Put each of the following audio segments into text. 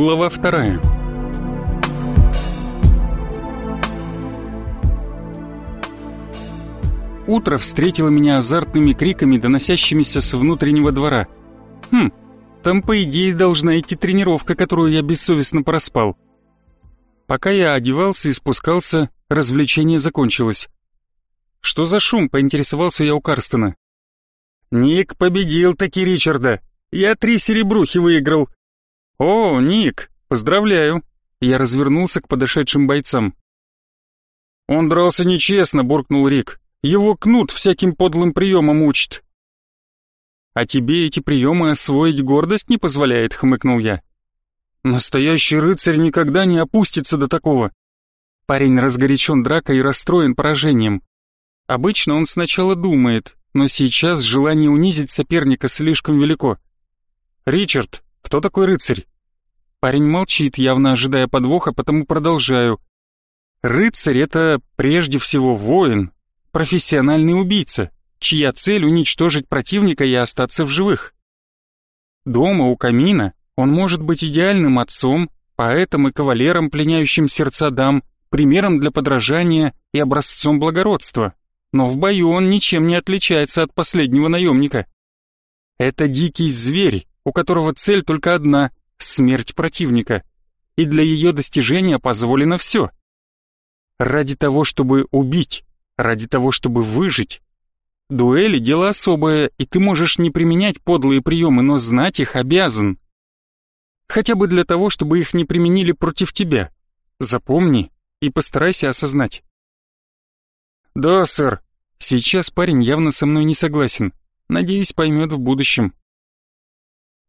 Глава вторая. Утро встретило меня азартными криками, доносящимися с внутреннего двора. Хм, там, по идее, должна идти тренировка, которую я бессовестно проспал. Пока я одевался и спускался, развлечение закончилось. «Что за шум?» — поинтересовался я у Карстена. «Ник победил таки Ричарда. Я три серебрухи выиграл». «О, Ник, поздравляю!» Я развернулся к подошедшим бойцам. «Он дрался нечестно», — буркнул Рик. «Его кнут всяким подлым приемом учит». «А тебе эти приемы освоить гордость не позволяет», — хмыкнул я. «Настоящий рыцарь никогда не опустится до такого». Парень разгорячен дракой и расстроен поражением. Обычно он сначала думает, но сейчас желание унизить соперника слишком велико. «Ричард, кто такой рыцарь?» Парень молчит, явно ожидая подвоха, потому продолжаю. «Рыцарь — это прежде всего воин, профессиональный убийца, чья цель — уничтожить противника и остаться в живых. Дома у камина он может быть идеальным отцом, поэтом и кавалером, пленяющим сердца дам, примером для подражания и образцом благородства но в бою он ничем не отличается от последнего наемника. Это дикий зверь, у которого цель только одна — смерть противника, и для ее достижения позволено все. Ради того, чтобы убить, ради того, чтобы выжить. Дуэли — дело особое, и ты можешь не применять подлые приемы, но знать их обязан. Хотя бы для того, чтобы их не применили против тебя. Запомни и постарайся осознать. «Да, сэр. Сейчас парень явно со мной не согласен. Надеюсь, поймет в будущем».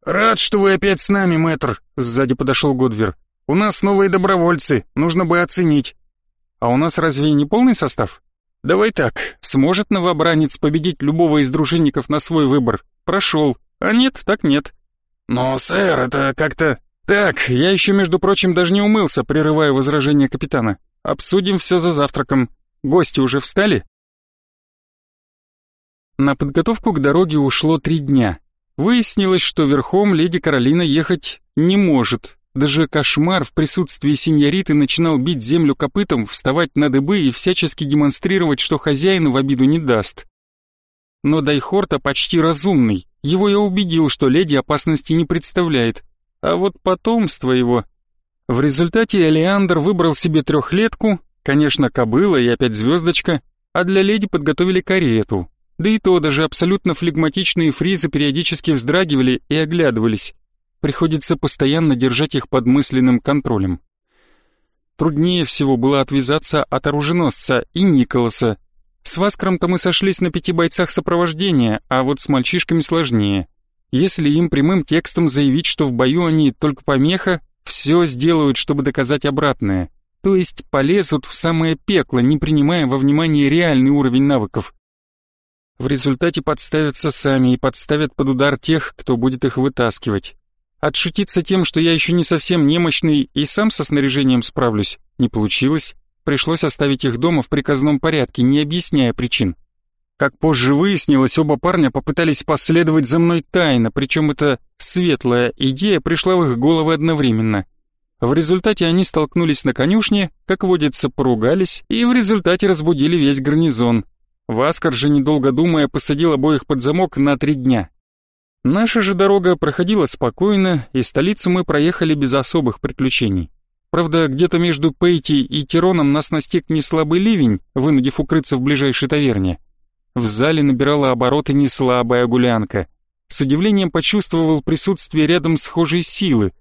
«Рад, что вы опять с нами, мэтр», — сзади подошел Годвер. «У нас новые добровольцы, нужно бы оценить». «А у нас разве не полный состав?» «Давай так, сможет новобранец победить любого из дружинников на свой выбор? Прошел. А нет, так нет». «Но, сэр, это как-то...» «Так, я еще, между прочим, даже не умылся, прерывая возражение капитана. Обсудим все за завтраком. Гости уже встали?» На подготовку к дороге ушло три дня. Выяснилось, что верхом леди Каролина ехать не может. Даже кошмар в присутствии сеньориты начинал бить землю копытом, вставать на дыбы и всячески демонстрировать, что хозяину в обиду не даст. Но Дайхорта почти разумный. Его я убедил, что леди опасности не представляет. А вот потомство его... В результате Элеандр выбрал себе трехлетку, Конечно, кобыла и опять звездочка, а для леди подготовили карету. Да и то даже абсолютно флегматичные фризы периодически вздрагивали и оглядывались. Приходится постоянно держать их под мысленным контролем. Труднее всего было отвязаться от оруженосца и Николаса. С Васкром-то мы сошлись на пяти бойцах сопровождения, а вот с мальчишками сложнее. Если им прямым текстом заявить, что в бою они только помеха, все сделают, чтобы доказать обратное то есть полезут в самое пекло, не принимая во внимание реальный уровень навыков. В результате подставятся сами и подставят под удар тех, кто будет их вытаскивать. Отшутиться тем, что я еще не совсем немощный и сам со снаряжением справлюсь, не получилось. Пришлось оставить их дома в приказном порядке, не объясняя причин. Как позже выяснилось, оба парня попытались последовать за мной тайно, причем эта светлая идея пришла в их головы одновременно. В результате они столкнулись на конюшне, как водится, поругались и в результате разбудили весь гарнизон. Васкар же, недолго думая, посадил обоих под замок на три дня. Наша же дорога проходила спокойно, и столицу мы проехали без особых приключений. Правда, где-то между Пейти и Тироном нас настиг неслабый ливень, вынудив укрыться в ближайшей таверне. В зале набирала обороты неслабая гулянка. С удивлением почувствовал присутствие рядом схожей силы,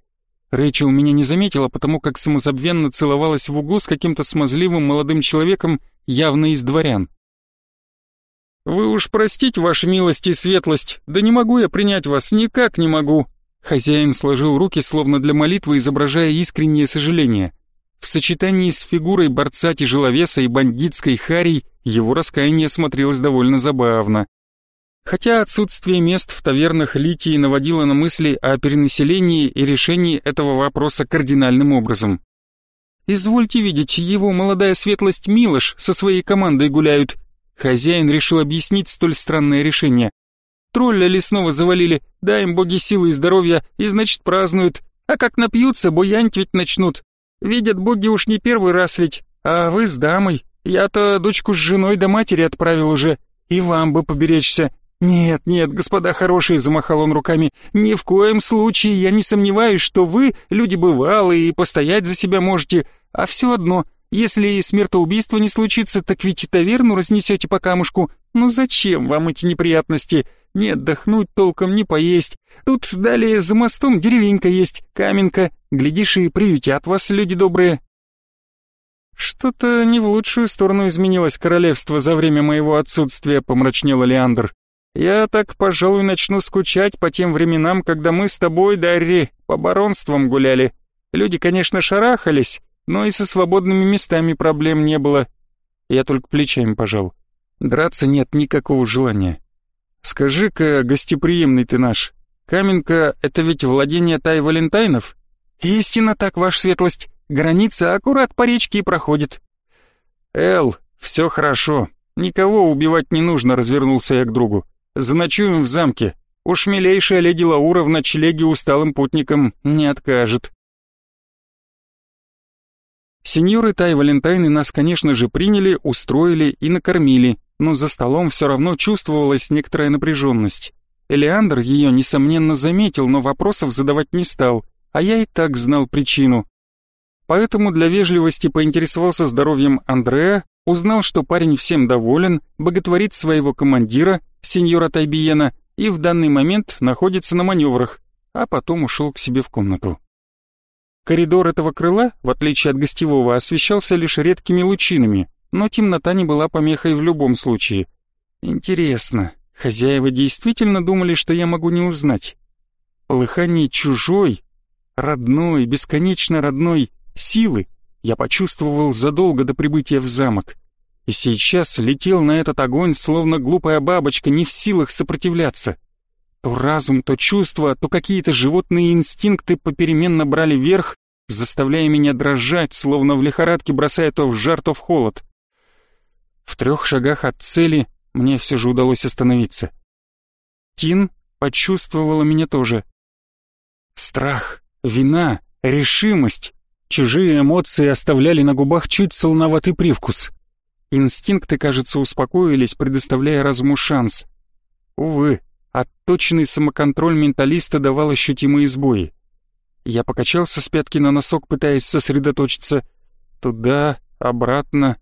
Рэйчел меня не заметила, потому как самозабвенно целовалась в углу с каким-то смазливым молодым человеком, явно из дворян. «Вы уж простите, ваша милость и светлость, да не могу я принять вас, никак не могу!» Хозяин сложил руки, словно для молитвы, изображая искреннее сожаление. В сочетании с фигурой борца тяжеловеса и бандитской харей его раскаяние смотрелось довольно забавно. Хотя отсутствие мест в тавернах Литии наводило на мысли о перенаселении и решении этого вопроса кардинальным образом. «Извольте видеть, его молодая светлость Милош со своей командой гуляют». Хозяин решил объяснить столь странное решение. «Тролля лесного завалили, дай им боги силы и здоровья, и значит празднуют, А как напьются, буянить ведь начнут. Видят боги уж не первый раз ведь, а вы с дамой. Я-то дочку с женой до матери отправил уже, и вам бы поберечься. «Нет, нет, господа хорошие», — замахал он руками, — «ни в коем случае я не сомневаюсь, что вы люди бывалые и постоять за себя можете, а все одно, если и смертоубийство не случится, так ведь и таверну разнесете по камушку. Ну зачем вам эти неприятности? Не отдохнуть толком, не поесть. Тут далее за мостом деревенька есть, каменка. Глядишь, и приютят вас люди добрые». «Что-то не в лучшую сторону изменилось королевство за время моего отсутствия», — помрачнел Леандр. Я так, пожалуй, начну скучать по тем временам, когда мы с тобой, Дарри, по баронствам гуляли. Люди, конечно, шарахались, но и со свободными местами проблем не было. Я только плечами пожал. Драться нет никакого желания. Скажи-ка, гостеприимный ты наш, Каменка — это ведь владение Тай Валентайнов? Истинно так, ваша светлость. Граница аккурат по речке и проходит. Эл, все хорошо. Никого убивать не нужно, развернулся я к другу. Заночуем в замке. Уж милейшая леди Лаура в ночлеге усталым путникам не откажет. Сеньоры Тай Валентайны нас, конечно же, приняли, устроили и накормили, но за столом все равно чувствовалась некоторая напряженность. Элеандр ее, несомненно, заметил, но вопросов задавать не стал, а я и так знал причину. Поэтому для вежливости поинтересовался здоровьем Андреа, узнал, что парень всем доволен, боготворит своего командира, сеньора Тайбиена, и в данный момент находится на маневрах, а потом ушел к себе в комнату. Коридор этого крыла, в отличие от гостевого, освещался лишь редкими лучинами, но темнота не была помехой в любом случае. Интересно, хозяева действительно думали, что я могу не узнать? Полыхание чужой, родной, бесконечно родной силы я почувствовал задолго до прибытия в замок. И сейчас летел на этот огонь, словно глупая бабочка, не в силах сопротивляться. То разум, то чувства, то какие-то животные инстинкты попеременно брали верх, заставляя меня дрожать, словно в лихорадке бросая то в жар, то в холод. В трех шагах от цели мне все же удалось остановиться. Тин почувствовала меня тоже. Страх, вина, решимость, Чужие эмоции оставляли на губах чуть солоноватый привкус. Инстинкты, кажется, успокоились, предоставляя разуму шанс. Увы, отточенный самоконтроль менталиста давал ощутимые сбои. Я покачался с пятки на носок, пытаясь сосредоточиться. Туда, обратно.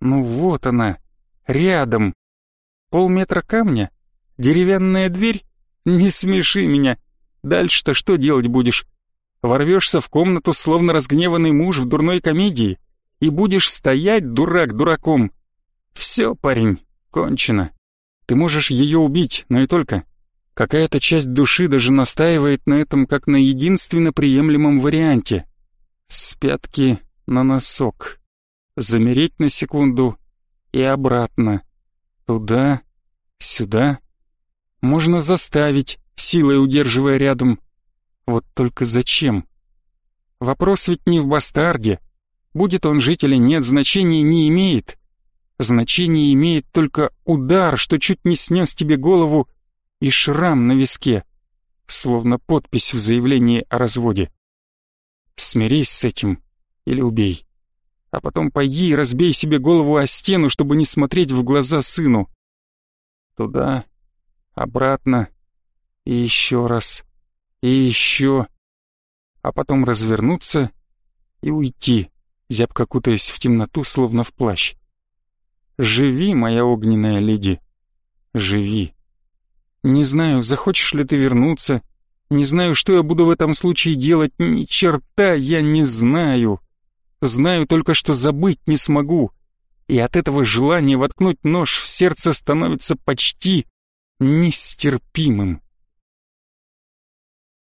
Ну вот она, рядом. Полметра камня? Деревянная дверь? Не смеши меня. Дальше-то что делать будешь? ворвешься в комнату, словно разгневанный муж в дурной комедии, и будешь стоять, дурак, дураком. Все, парень, кончено. Ты можешь ее убить, но и только. Какая-то часть души даже настаивает на этом как на единственно приемлемом варианте. С пятки на носок. Замереть на секунду и обратно. Туда, сюда. Можно заставить, силой удерживая рядом. Вот только зачем? Вопрос ведь не в бастарде. Будет он жить или нет, значения не имеет. Значение имеет только удар, что чуть не снес тебе голову, и шрам на виске, словно подпись в заявлении о разводе. Смирись с этим или убей. А потом пойди и разбей себе голову о стену, чтобы не смотреть в глаза сыну. Туда, обратно и еще раз и еще, а потом развернуться и уйти, зябко кутаясь в темноту, словно в плащ. Живи, моя огненная леди, живи. Не знаю, захочешь ли ты вернуться, не знаю, что я буду в этом случае делать, ни черта я не знаю. Знаю только, что забыть не смогу, и от этого желания воткнуть нож в сердце становится почти нестерпимым.